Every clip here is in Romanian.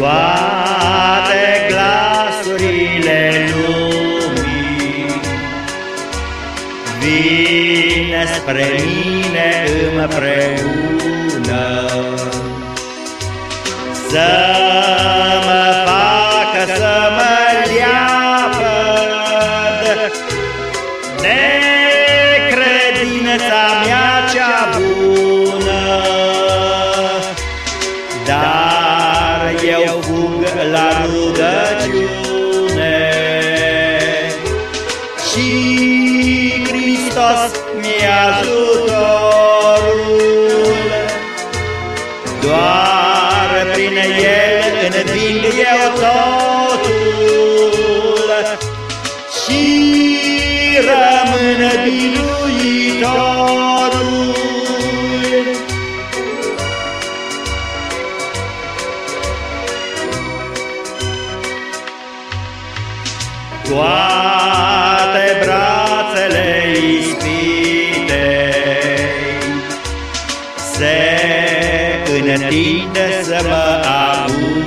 toate glasurile lumii. Vine spre mine împreună Să eu fug la rugăciune. Și Hristos mi-e ajutorul. Doar prin El înving eu totul. Și rămân biruitorul Toate brațele ispitei Se întinde să mă apuce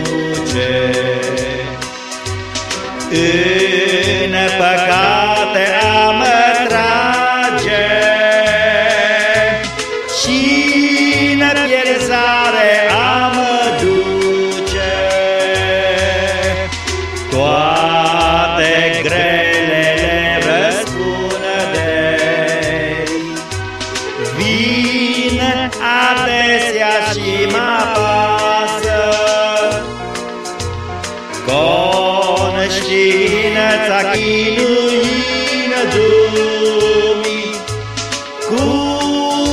și mă apasă Conștiința chinuină dumii Cu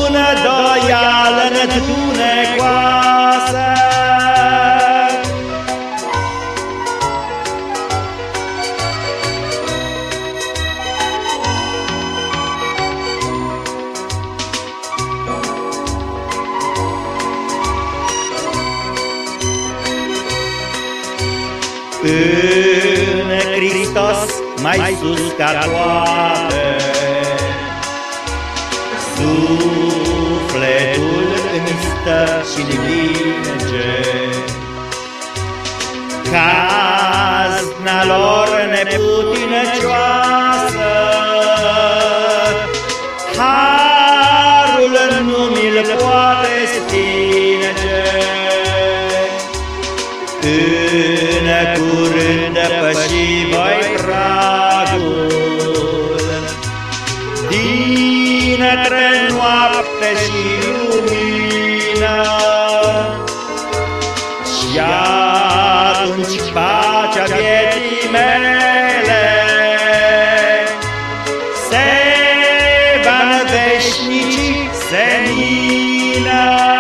îndoială întunecoasă În Hristos mai sus ca toate. Sufletul îmi stă și linge. Cazna lor neputincioasă. Harul nu mi-l poate stinge. În depăși voi pragul. Dintre noapte și lumină, Și atunci pacea vieții mele Se va veșnici senină.